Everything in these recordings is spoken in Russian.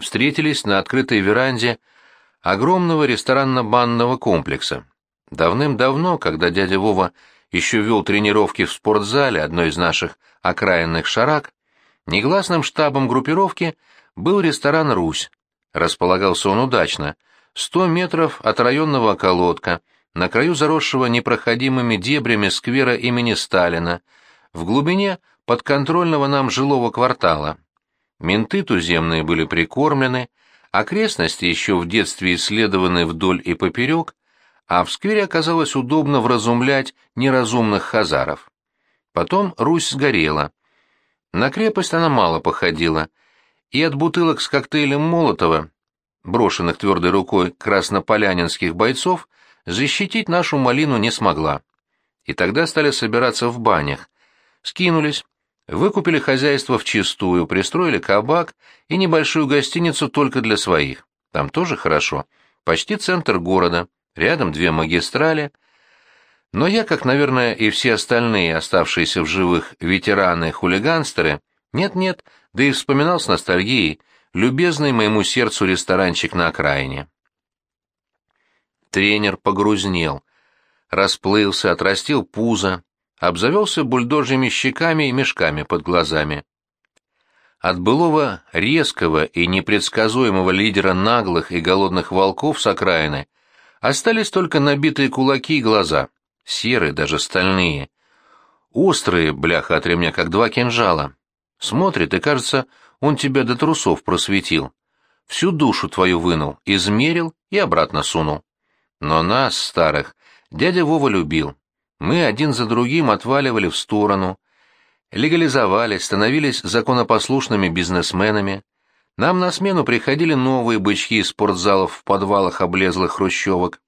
встретились на открытой веранде огромного ресторанно-банного комплекса. Давным-давно, когда дядя Вова еще вел тренировки в спортзале одной из наших окраинных шарак, негласным штабом группировки был ресторан «Русь». Располагался он удачно, сто метров от районного околотка, на краю заросшего непроходимыми дебрями сквера имени Сталина, в глубине подконтрольного нам жилого квартала. Менты туземные были прикормлены, окрестности еще в детстве исследованы вдоль и поперек, а в сквере оказалось удобно вразумлять неразумных хазаров. Потом Русь сгорела. На крепость она мало походила, и от бутылок с коктейлем Молотова, брошенных твердой рукой краснополянинских бойцов, защитить нашу малину не смогла. И тогда стали собираться в банях. Скинулись, Выкупили хозяйство в чистую, пристроили кабак и небольшую гостиницу только для своих. Там тоже хорошо. Почти центр города, рядом две магистрали. Но я, как, наверное, и все остальные оставшиеся в живых ветераны-хулиганстеры, нет-нет, да и вспоминал с ностальгией любезный моему сердцу ресторанчик на окраине. Тренер погрузнел, расплылся, отрастил пузо, обзавелся бульдожьими щеками и мешками под глазами. От былого резкого и непредсказуемого лидера наглых и голодных волков с окраины остались только набитые кулаки и глаза, серые, даже стальные. Острые, бляха от ремня, как два кинжала. Смотрит, и кажется, он тебя до трусов просветил. Всю душу твою вынул, измерил и обратно сунул. Но нас, старых, дядя Вова любил, мы один за другим отваливали в сторону, легализовались, становились законопослушными бизнесменами. Нам на смену приходили новые бычки из спортзалов в подвалах облезлых хрущевок.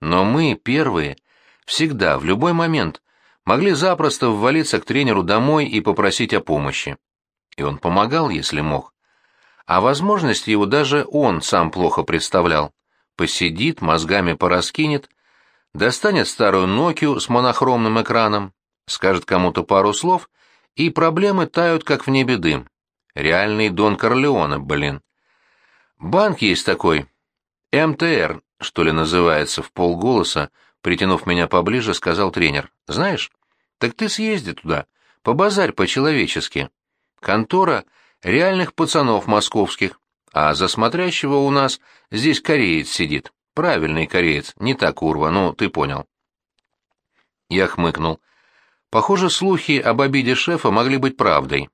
Но мы, первые, всегда, в любой момент, могли запросто ввалиться к тренеру домой и попросить о помощи. И он помогал, если мог. А возможности его даже он сам плохо представлял. Посидит, мозгами пораскинет, достанет старую Нокию с монохромным экраном, скажет кому-то пару слов, и проблемы тают, как в небе дым. Реальный Дон Корлеона, блин. Банк есть такой. МТР, что ли, называется, в полголоса, притянув меня поближе, сказал тренер. Знаешь? Так ты съезди туда, побазарь по-человечески. Контора реальных пацанов московских, а за смотрящего у нас здесь кореец сидит. Правильный кореец, не так урва, ну, ты понял. Я хмыкнул. Похоже, слухи об обиде шефа могли быть правдой.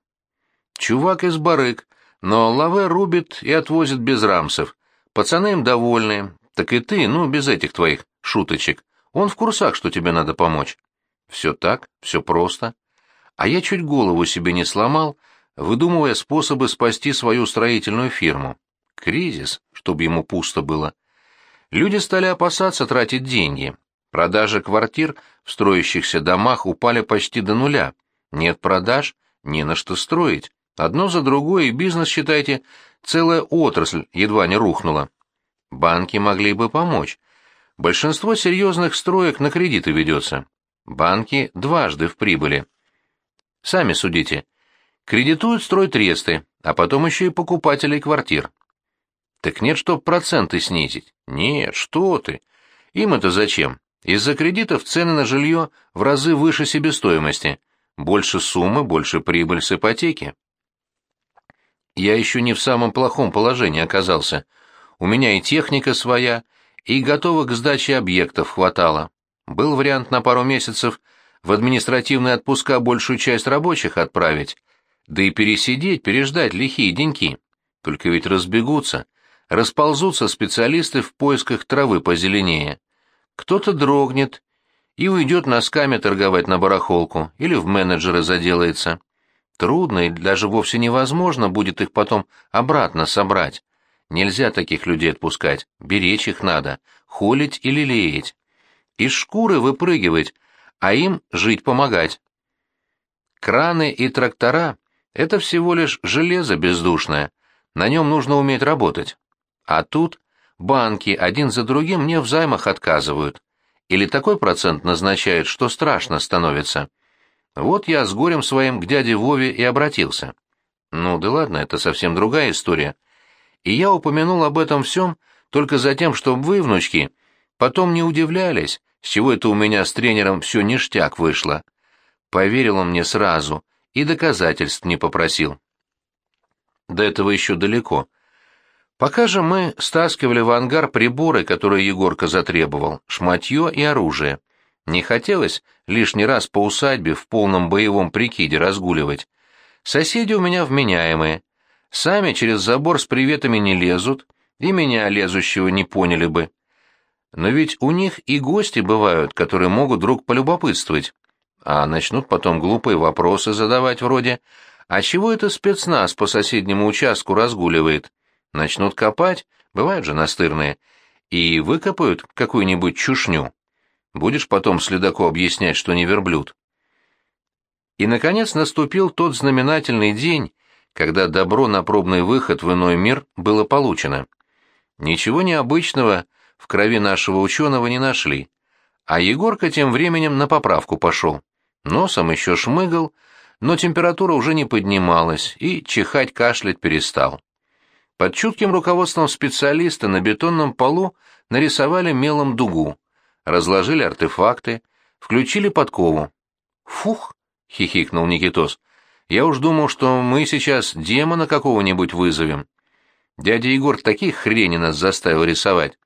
Чувак из барык, но лаве рубит и отвозит без рамсов. Пацаны им довольны, так и ты, ну, без этих твоих шуточек. Он в курсах, что тебе надо помочь. Все так, все просто. А я чуть голову себе не сломал, выдумывая способы спасти свою строительную фирму. Кризис, чтобы ему пусто было. Люди стали опасаться тратить деньги. Продажи квартир в строящихся домах упали почти до нуля. Нет продаж, не на что строить. Одно за другое, и бизнес, считайте, целая отрасль едва не рухнула. Банки могли бы помочь. Большинство серьезных строек на кредиты ведется. Банки дважды в прибыли. Сами судите. Кредитуют стройтресты, а потом еще и покупателей квартир. Так нет, чтоб проценты снизить. Нет, что ты. Им это зачем? Из-за кредитов цены на жилье в разы выше себестоимости. Больше суммы, больше прибыль с ипотеки. Я еще не в самом плохом положении оказался. У меня и техника своя, и готовых к сдаче объектов хватало. Был вариант на пару месяцев в административные отпуска большую часть рабочих отправить, да и пересидеть, переждать лихие деньки. Только ведь разбегутся расползутся специалисты в поисках травы позеленее. Кто-то дрогнет и уйдет носками торговать на барахолку или в менеджеры заделается. Трудно и даже вовсе невозможно будет их потом обратно собрать. Нельзя таких людей отпускать, беречь их надо, холить или лелеять. Из шкуры выпрыгивать, а им жить помогать. Краны и трактора — это всего лишь железо бездушное, на нем нужно уметь работать. А тут банки один за другим мне в займах отказывают. Или такой процент назначают, что страшно становится. Вот я с горем своим к дяде Вове и обратился. Ну да ладно, это совсем другая история. И я упомянул об этом всем только за тем, чтобы вы, внучки, потом не удивлялись, с чего это у меня с тренером все ништяк вышло. Поверил он мне сразу и доказательств не попросил. До этого еще далеко. Пока же мы стаскивали в ангар приборы, которые Егорка затребовал, шматье и оружие. Не хотелось лишний раз по усадьбе в полном боевом прикиде разгуливать. Соседи у меня вменяемые. Сами через забор с приветами не лезут, и меня лезущего не поняли бы. Но ведь у них и гости бывают, которые могут вдруг полюбопытствовать, а начнут потом глупые вопросы задавать вроде «А чего это спецназ по соседнему участку разгуливает?» Начнут копать, бывают же настырные, и выкопают какую-нибудь чушню. Будешь потом следаку объяснять, что не верблюд. И, наконец, наступил тот знаменательный день, когда добро на пробный выход в иной мир было получено. Ничего необычного в крови нашего ученого не нашли, а Егорка тем временем на поправку пошел. Носом еще шмыгал, но температура уже не поднималась, и чихать-кашлять перестал. Под чутким руководством специалиста на бетонном полу нарисовали мелом дугу, разложили артефакты, включили подкову. «Фух!» — хихикнул Никитос. «Я уж думал, что мы сейчас демона какого-нибудь вызовем. Дядя Егор таких хрени нас заставил рисовать».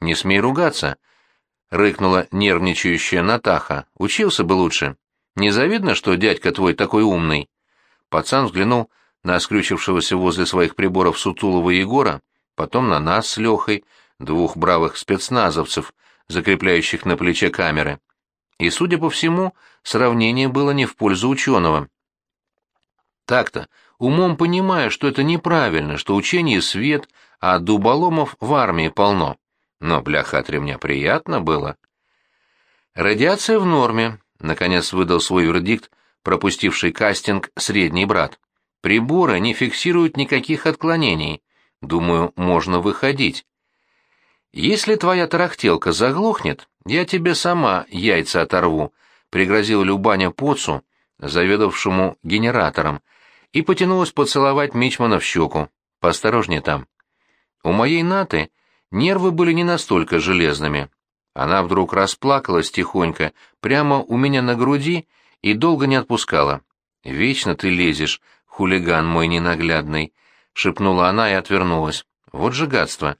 «Не смей ругаться», — рыкнула нервничающая Натаха. «Учился бы лучше. Не завидно, что дядька твой такой умный?» Пацан взглянул на скрючившегося возле своих приборов Сутулова Егора, потом на нас с Лехой, двух бравых спецназовцев, закрепляющих на плече камеры. И, судя по всему, сравнение было не в пользу ученого. Так-то, умом понимая, что это неправильно, что учение свет, а дуболомов в армии полно. Но, бляха от ремня, приятно было. Радиация в норме, наконец выдал свой вердикт, пропустивший кастинг средний брат. Приборы не фиксируют никаких отклонений. Думаю, можно выходить. «Если твоя тарахтелка заглохнет, я тебе сама яйца оторву», — пригрозил Любаня Поцу, заведовавшему генератором, и потянулась поцеловать Мичмана в щеку. «Поосторожнее там». У моей Наты нервы были не настолько железными. Она вдруг расплакалась тихонько, прямо у меня на груди, и долго не отпускала. «Вечно ты лезешь, хулиган мой ненаглядный», — шепнула она и отвернулась. «Вот же гадство!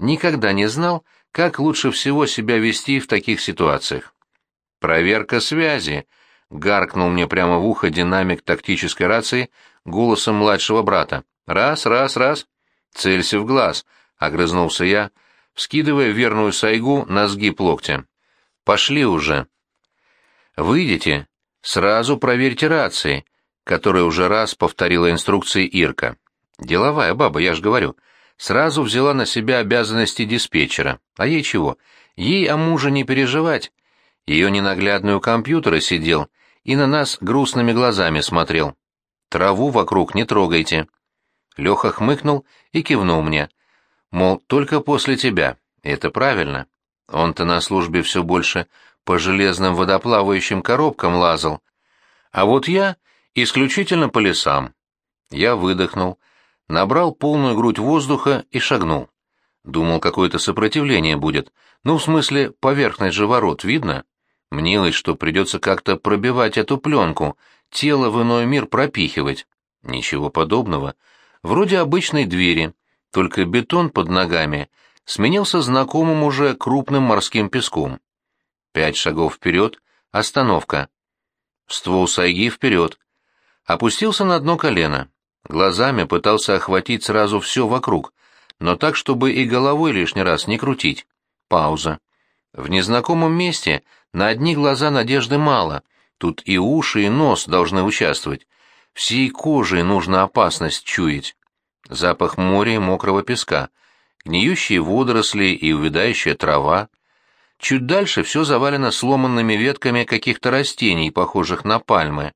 никогда не знал, как лучше всего себя вести в таких ситуациях. «Проверка связи», — гаркнул мне прямо в ухо динамик тактической рации голосом младшего брата. «Раз, раз, раз. Целься в глаз», — огрызнулся я, вскидывая верную сайгу на сгиб локтя. «Пошли уже». «Выйдите, сразу проверьте рации», которая уже раз повторила инструкции Ирка. «Деловая баба, я ж говорю» сразу взяла на себя обязанности диспетчера. А ей чего? Ей о муже не переживать. Ее ненаглядный у компьютера сидел и на нас грустными глазами смотрел. Траву вокруг не трогайте. Леха хмыкнул и кивнул мне. Мол, только после тебя. Это правильно. Он-то на службе все больше по железным водоплавающим коробкам лазал. А вот я исключительно по лесам. Я выдохнул, набрал полную грудь воздуха и шагнул. Думал, какое-то сопротивление будет. Ну, в смысле, поверхность же ворот видно? Мнилось, что придется как-то пробивать эту пленку, тело в иной мир пропихивать. Ничего подобного. Вроде обычной двери, только бетон под ногами сменился знакомым уже крупным морским песком. Пять шагов вперед, остановка. Ствол сайги вперед. Опустился на дно колено. Глазами пытался охватить сразу все вокруг, но так, чтобы и головой лишний раз не крутить. Пауза. В незнакомом месте на одни глаза надежды мало, тут и уши, и нос должны участвовать. Всей кожей нужно опасность чуять. Запах моря и мокрого песка, гниющие водоросли и увядающая трава. Чуть дальше все завалено сломанными ветками каких-то растений, похожих на пальмы.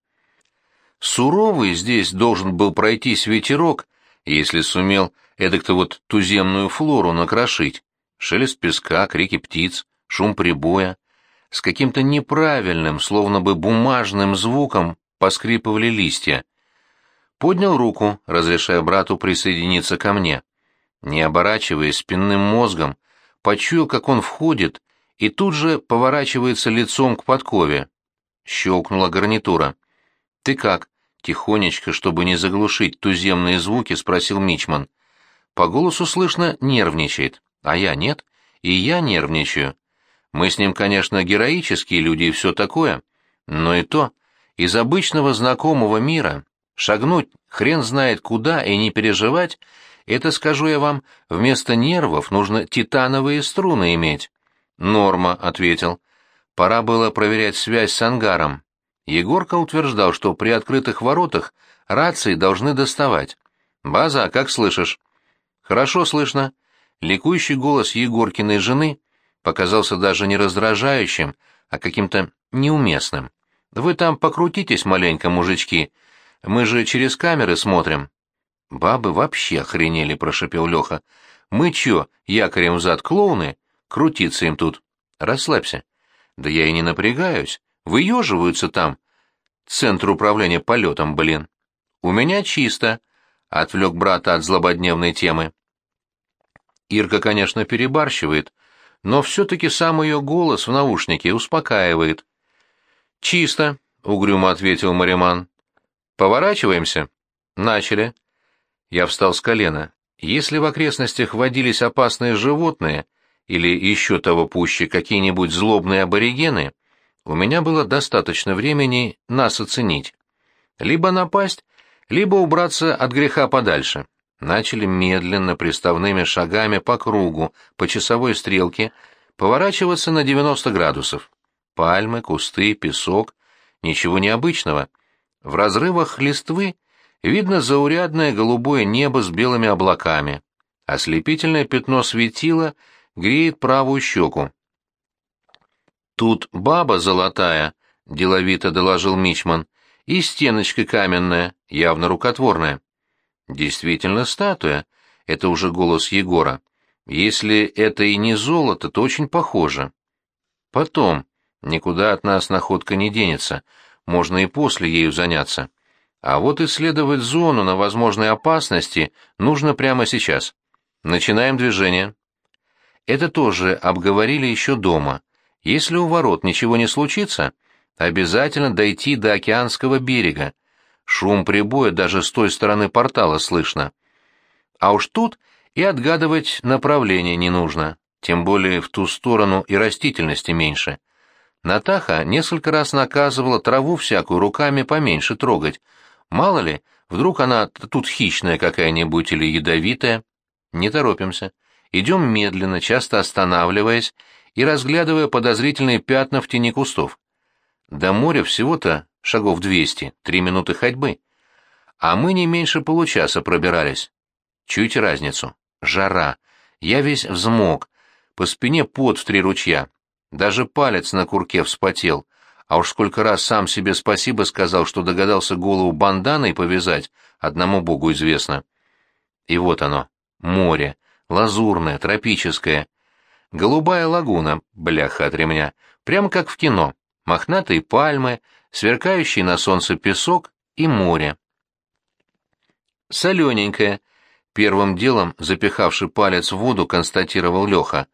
Суровый здесь должен был пройтись ветерок, если сумел эдак-то вот туземную флору накрошить. Шелест песка, крики птиц, шум прибоя. С каким-то неправильным, словно бы бумажным звуком поскрипывали листья. Поднял руку, разрешая брату присоединиться ко мне. Не оборачиваясь спинным мозгом, почуял, как он входит, и тут же поворачивается лицом к подкове. Щелкнула гарнитура. «Ты как?» — тихонечко, чтобы не заглушить туземные звуки, спросил Мичман. По голосу слышно «нервничает», а я нет, и я нервничаю. Мы с ним, конечно, героические люди и все такое, но и то, из обычного знакомого мира, шагнуть хрен знает куда и не переживать, это, скажу я вам, вместо нервов нужно титановые струны иметь. «Норма», — ответил. Пора было проверять связь с ангаром. Егорка утверждал, что при открытых воротах рации должны доставать. «База, как слышишь?» «Хорошо слышно». Ликующий голос Егоркиной жены показался даже не раздражающим, а каким-то неуместным. «Вы там покрутитесь маленько, мужички. Мы же через камеры смотрим». «Бабы вообще охренели», — прошепел Леха. «Мы чё, якорем взад клоуны? Крутиться им тут. Расслабься». «Да я и не напрягаюсь. Выеживаются там. Центр управления полетом, блин». «У меня чисто», — отвлек брата от злободневной темы. Ирка, конечно, перебарщивает, но все-таки сам ее голос в наушнике успокаивает. «Чисто», — угрюмо ответил Мариман. «Поворачиваемся?» «Начали». Я встал с колена. Если в окрестностях водились опасные животные или еще того пуще какие-нибудь злобные аборигены, у меня было достаточно времени нас оценить. Либо напасть, либо убраться от греха подальше. Начали медленно, приставными шагами по кругу, по часовой стрелке, поворачиваться на 90 градусов. Пальмы, кусты, песок, ничего необычного. В разрывах листвы Видно заурядное голубое небо с белыми облаками. Ослепительное пятно светила греет правую щеку. «Тут баба золотая», — деловито доложил Мичман, — «и стеночка каменная, явно рукотворная». «Действительно статуя», — это уже голос Егора. «Если это и не золото, то очень похоже». «Потом. Никуда от нас находка не денется. Можно и после ею заняться». А вот исследовать зону на возможные опасности нужно прямо сейчас. Начинаем движение. Это тоже обговорили еще дома. Если у ворот ничего не случится, обязательно дойти до океанского берега. Шум прибоя даже с той стороны портала слышно. А уж тут и отгадывать направление не нужно, тем более в ту сторону и растительности меньше. Натаха несколько раз наказывала траву всякую руками поменьше трогать, Мало ли, вдруг она тут хищная какая-нибудь или ядовитая. Не торопимся. Идем медленно, часто останавливаясь и разглядывая подозрительные пятна в тени кустов. До моря всего-то шагов двести, три минуты ходьбы. А мы не меньше получаса пробирались. Чуете разницу? Жара. Я весь взмок. По спине пот в три ручья. Даже палец на курке вспотел, а уж сколько раз сам себе спасибо сказал, что догадался голову банданой повязать, одному богу известно. И вот оно, море, лазурное, тропическое. Голубая лагуна, бляха от ремня, прямо как в кино. Мохнатые пальмы, сверкающий на солнце песок и море. Солененькое. Первым делом, запихавший палец в воду, констатировал Леха.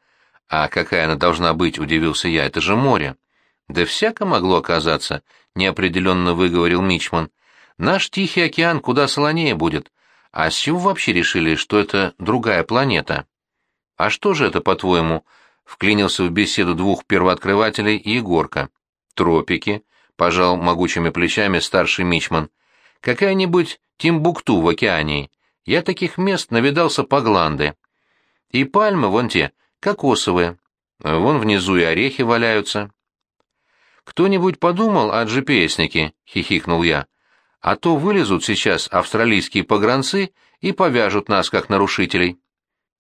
А какая она должна быть, удивился я, это же море. «Да всяко могло оказаться», — неопределенно выговорил Мичман. «Наш Тихий океан куда солонее будет. А с вообще решили, что это другая планета?» «А что же это, по-твоему?» — вклинился в беседу двух первооткрывателей Егорка. «Тропики», — пожал могучими плечами старший Мичман. «Какая-нибудь Тимбукту в океании. Я таких мест навидался по гланды. И пальмы вон те, кокосовые. Вон внизу и орехи валяются». «Кто-нибудь подумал о GPS-нике?» — хихикнул я. «А то вылезут сейчас австралийские погранцы и повяжут нас, как нарушителей».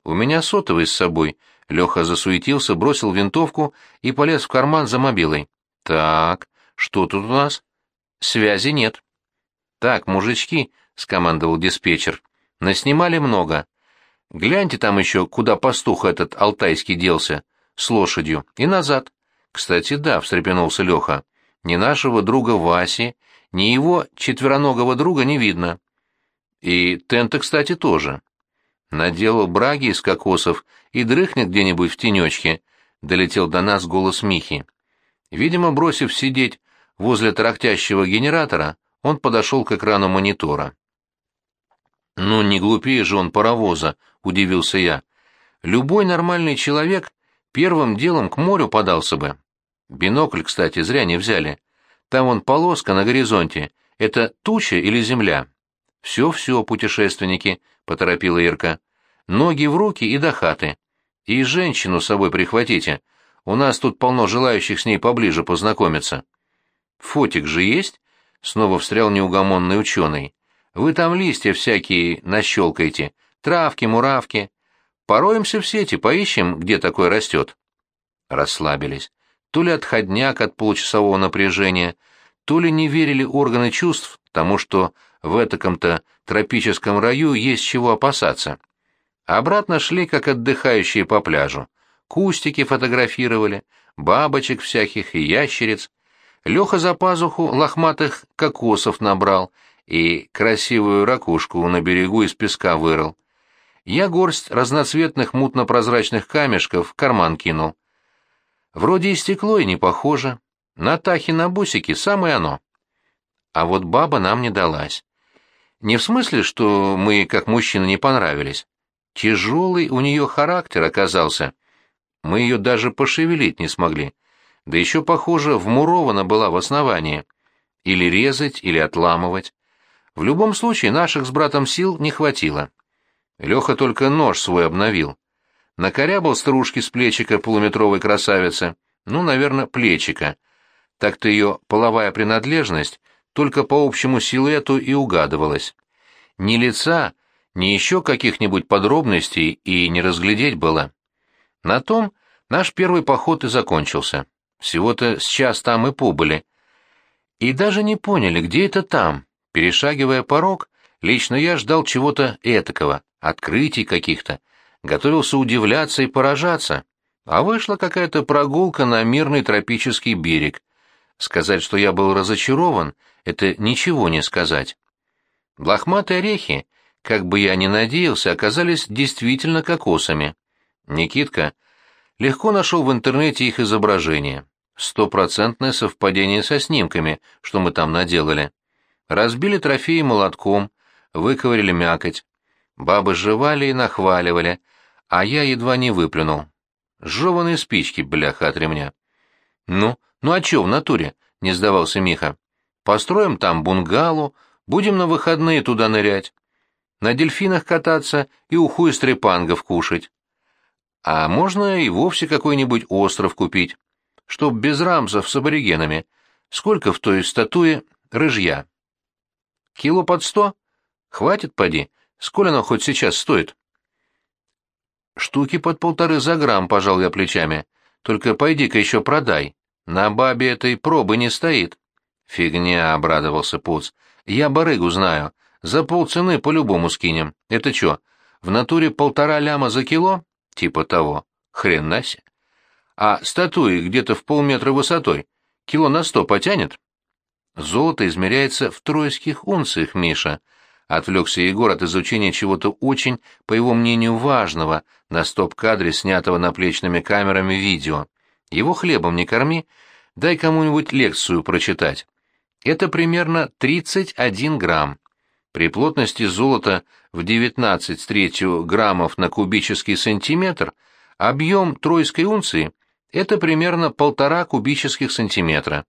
«У меня сотовый с собой». Леха засуетился, бросил винтовку и полез в карман за мобилой. «Так, что тут у нас?» «Связи нет». «Так, мужички», — скомандовал диспетчер, — «наснимали много. Гляньте там еще, куда пастух этот алтайский делся, с лошадью, и назад. Кстати, да, встрепенулся Леха. Ни нашего друга Васи, ни его четвероногого друга не видно. И Тента, кстати, тоже. Наделал браги из кокосов и дрыхнет где-нибудь в тенечке, — долетел до нас голос Михи. Видимо, бросив сидеть возле тарахтящего генератора, он подошел к экрану монитора. «Ну, не глупее же он паровоза», — удивился я. «Любой нормальный человек первым делом к морю подался бы. Бинокль, кстати, зря не взяли. Там вон полоска на горизонте. Это туча или земля?» «Все-все, путешественники», — поторопила Ирка. «Ноги в руки и до хаты. И женщину с собой прихватите. У нас тут полно желающих с ней поближе познакомиться». «Фотик же есть?» — снова встрял неугомонный ученый. «Вы там листья всякие нащелкаете, травки, муравки. Пороемся в сети, поищем, где такое растет». Расслабились. То ли отходняк от получасового напряжения, то ли не верили органы чувств тому, что в этаком-то тропическом раю есть чего опасаться. Обратно шли, как отдыхающие по пляжу. Кустики фотографировали, бабочек всяких и ящериц. Леха за пазуху лохматых кокосов набрал и красивую ракушку на берегу из песка вырыл. Я горсть разноцветных мутно-прозрачных камешков в карман кинул. Вроде и стекло, и не похоже. На тахе на бусике самое оно. А вот баба нам не далась. Не в смысле, что мы, как мужчины, не понравились. Тяжелый у нее характер оказался. Мы ее даже пошевелить не смогли. Да еще, похоже, вмурована была в основании. Или резать, или отламывать. В любом случае, наших с братом сил не хватило. Леха только нож свой обновил. Накорябал стружки с плечика полуметровой красавицы. Ну, наверное, плечика. Так-то ее половая принадлежность только по общему силуэту и угадывалось. Ни лица, ни еще каких-нибудь подробностей и не разглядеть было. На том наш первый поход и закончился. Всего-то с час там и побыли. И даже не поняли, где это там. Перешагивая порог, лично я ждал чего-то этакого, открытий каких-то, готовился удивляться и поражаться. А вышла какая-то прогулка на мирный тропический берег. Сказать, что я был разочарован, это ничего не сказать. Лохматые орехи, как бы я ни надеялся, оказались действительно кокосами. Никитка легко нашел в интернете их изображение. Стопроцентное совпадение со снимками, что мы там наделали. Разбили трофеи молотком, выковырили мякоть. Бабы жевали и нахваливали, а я едва не выплюнул. Жеванные спички, бляха, от ремня. «Ну, ну а чё в натуре?» — не сдавался Миха. Построим там бунгало, будем на выходные туда нырять, на дельфинах кататься и уху из трепангов кушать. А можно и вовсе какой-нибудь остров купить, чтоб без рамзов с аборигенами. Сколько в той статуе рыжья? Кило под сто? Хватит, поди. Сколько оно хоть сейчас стоит? Штуки под полторы за грамм, пожал я плечами. Только пойди-ка еще продай. На бабе этой пробы не стоит. «Фигня», — обрадовался Пуц. «Я барыгу знаю. За полцены по-любому скинем. Это чё, в натуре полтора ляма за кило? Типа того. Хрена себе. А статуи где-то в полметра высотой. Кило на сто потянет?» «Золото измеряется в тройских унциях, Миша», — отвлекся Егор от изучения чего-то очень, по его мнению, важного на стоп-кадре, снятого наплечными камерами видео. «Его хлебом не корми, дай кому-нибудь лекцию прочитать». Это примерно 31 грамм. При плотности золота в 19 с третью граммов на кубический сантиметр объем тройской унции – это примерно полтора кубических сантиметра.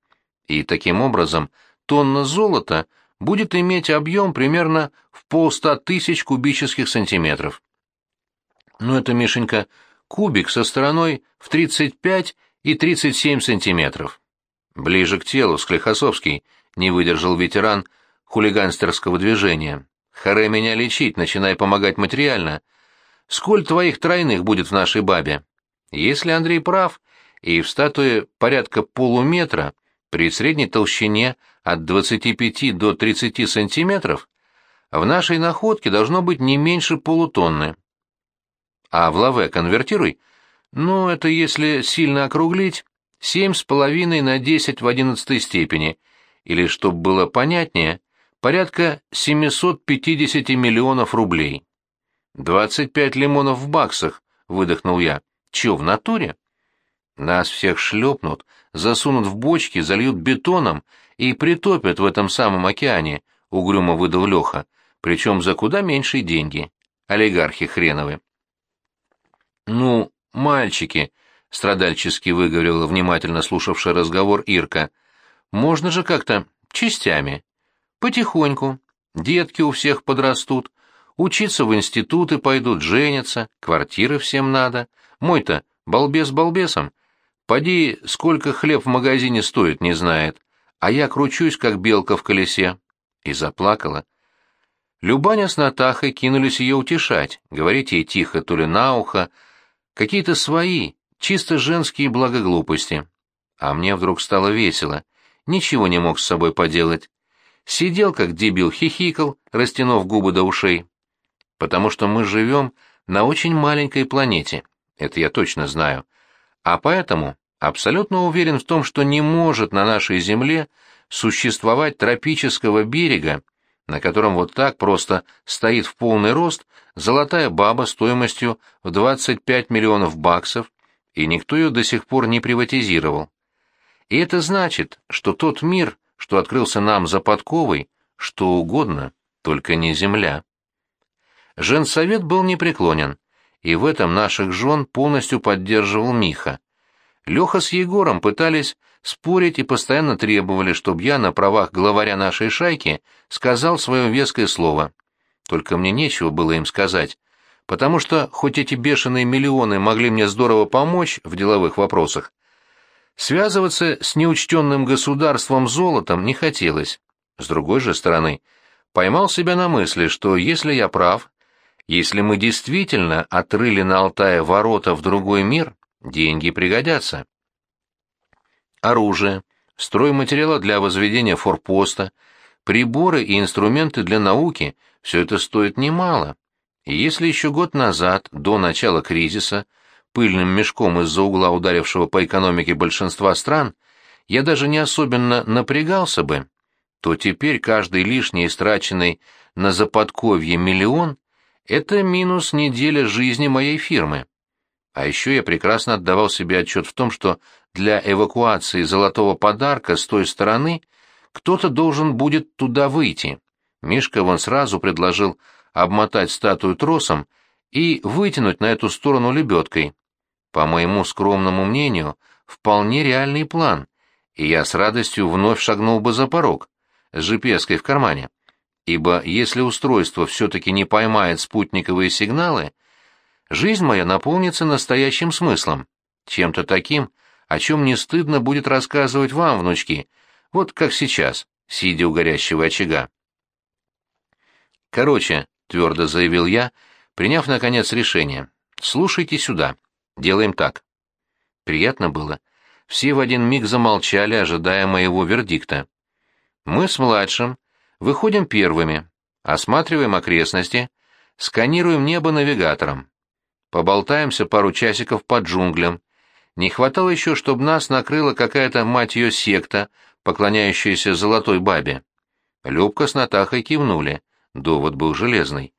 И таким образом тонна золота будет иметь объем примерно в полста тысяч кубических сантиметров. Ну это, Мишенька, кубик со стороной в 35 и 37 сантиметров. Ближе к телу, Склехосовский – не выдержал ветеран хулиганстерского движения. Харе меня лечить, начинай помогать материально. Сколь твоих тройных будет в нашей бабе? Если Андрей прав, и в статуе порядка полуметра, при средней толщине от 25 до 30 сантиметров, в нашей находке должно быть не меньше полутонны. А в лаве конвертируй. Ну, это если сильно округлить, семь с половиной на десять в одиннадцатой степени — или, чтобы было понятнее, порядка 750 миллионов рублей. «Двадцать пять лимонов в баксах», — выдохнул я. «Чё, в натуре?» «Нас всех шлепнут, засунут в бочки, зальют бетоном и притопят в этом самом океане», — угрюмо выдал Леха, «причем за куда меньшие деньги. Олигархи хреновы». «Ну, мальчики», — страдальчески выговорила внимательно слушавшая разговор Ирка, — «можно же как-то частями, потихоньку. Детки у всех подрастут, учиться в институты пойдут, женятся, квартиры всем надо. Мой-то балбес балбесом. Поди, сколько хлеб в магазине стоит, не знает. А я кручусь, как белка в колесе». И заплакала. Любаня с Натахой кинулись ее утешать, говорить ей тихо то ли на ухо, какие-то свои, чисто женские благоглупости. А мне вдруг стало весело, ничего не мог с собой поделать. Сидел, как дебил, хихикал, растянув губы до ушей. Потому что мы живем на очень маленькой планете, это я точно знаю. А поэтому абсолютно уверен в том, что не может на нашей Земле существовать тропического берега, на котором вот так просто стоит в полный рост золотая баба стоимостью в 25 миллионов баксов, и никто ее до сих пор не приватизировал. И это значит, что тот мир, что открылся нам за подковой, что угодно, только не земля. Женсовет был непреклонен, и в этом наших жен полностью поддерживал Миха. Леха с Егором пытались спорить и постоянно требовали, чтобы я на правах главаря нашей шайки сказал свое веское слово. Только мне нечего было им сказать, потому что, хоть эти бешеные миллионы могли мне здорово помочь в деловых вопросах, Связываться с неучтенным государством золотом не хотелось. С другой же стороны, поймал себя на мысли, что если я прав, если мы действительно отрыли на Алтае ворота в другой мир, деньги пригодятся. Оружие, стройматериалы для возведения форпоста, приборы и инструменты для науки – все это стоит немало. И если еще год назад, до начала кризиса, пыльным мешком из-за угла ударившего по экономике большинства стран, я даже не особенно напрягался бы, то теперь каждый лишний истраченный на заподковье миллион — это минус неделя жизни моей фирмы. А еще я прекрасно отдавал себе отчет в том, что для эвакуации золотого подарка с той стороны кто-то должен будет туда выйти. Мишка вон сразу предложил обмотать статую тросом и вытянуть на эту сторону лебедкой. По моему скромному мнению, вполне реальный план, и я с радостью вновь шагнул бы за порог, с gps в кармане. Ибо если устройство все-таки не поймает спутниковые сигналы, жизнь моя наполнится настоящим смыслом, чем-то таким, о чем не стыдно будет рассказывать вам, внучки, вот как сейчас, сидя у горящего очага. Короче, твердо заявил я, приняв, наконец, решение, слушайте сюда. Делаем так. Приятно было. Все в один миг замолчали, ожидая моего вердикта. Мы с младшим выходим первыми, осматриваем окрестности, сканируем небо навигатором. Поболтаемся пару часиков под джунглям. Не хватало еще, чтобы нас накрыла какая-то, мать ее, секта, поклоняющаяся золотой бабе. Любка с Натахой кивнули. Довод был железный.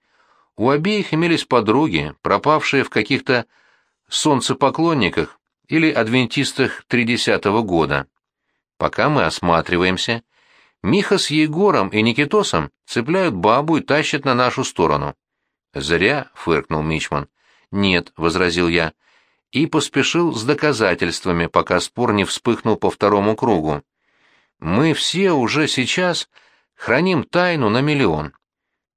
У обеих имелись подруги, пропавшие в каких-то солнцепоклонниках или адвентистах тридесятого года. Пока мы осматриваемся, Миха с Егором и Никитосом цепляют бабу и тащат на нашу сторону. «Зря», — фыркнул Мичман. «Нет», — возразил я, и поспешил с доказательствами, пока спор не вспыхнул по второму кругу. «Мы все уже сейчас храним тайну на миллион.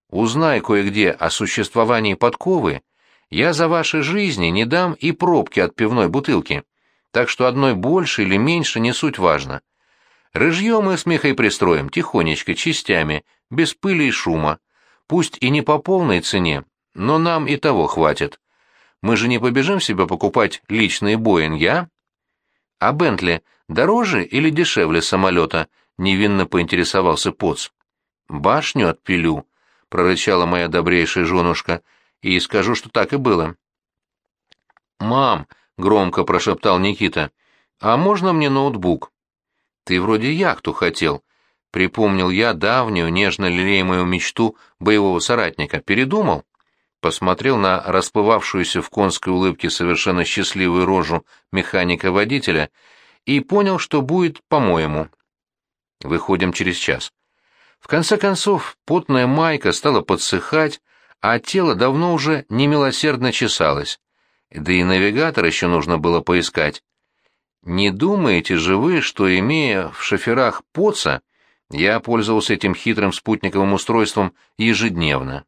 Узнай кое-где о существовании подковы, я за ваши жизни не дам и пробки от пивной бутылки, так что одной больше или меньше не суть важно. Рыжье мы с Михой пристроим, тихонечко, частями, без пыли и шума. Пусть и не по полной цене, но нам и того хватит. Мы же не побежим себе покупать личные Боинги, а? А Бентли дороже или дешевле самолета? Невинно поинтересовался Поц. Башню отпилю, прорычала моя добрейшая женушка, — и скажу, что так и было. «Мам!» — громко прошептал Никита. «А можно мне ноутбук?» «Ты вроде яхту хотел», — припомнил я давнюю, нежно лелеемую мечту боевого соратника. «Передумал?» Посмотрел на расплывавшуюся в конской улыбке совершенно счастливую рожу механика-водителя и понял, что будет по-моему. Выходим через час. В конце концов, потная майка стала подсыхать, а тело давно уже немилосердно чесалось. Да и навигатор еще нужно было поискать. Не думаете же вы, что, имея в шоферах поца, я пользовался этим хитрым спутниковым устройством ежедневно?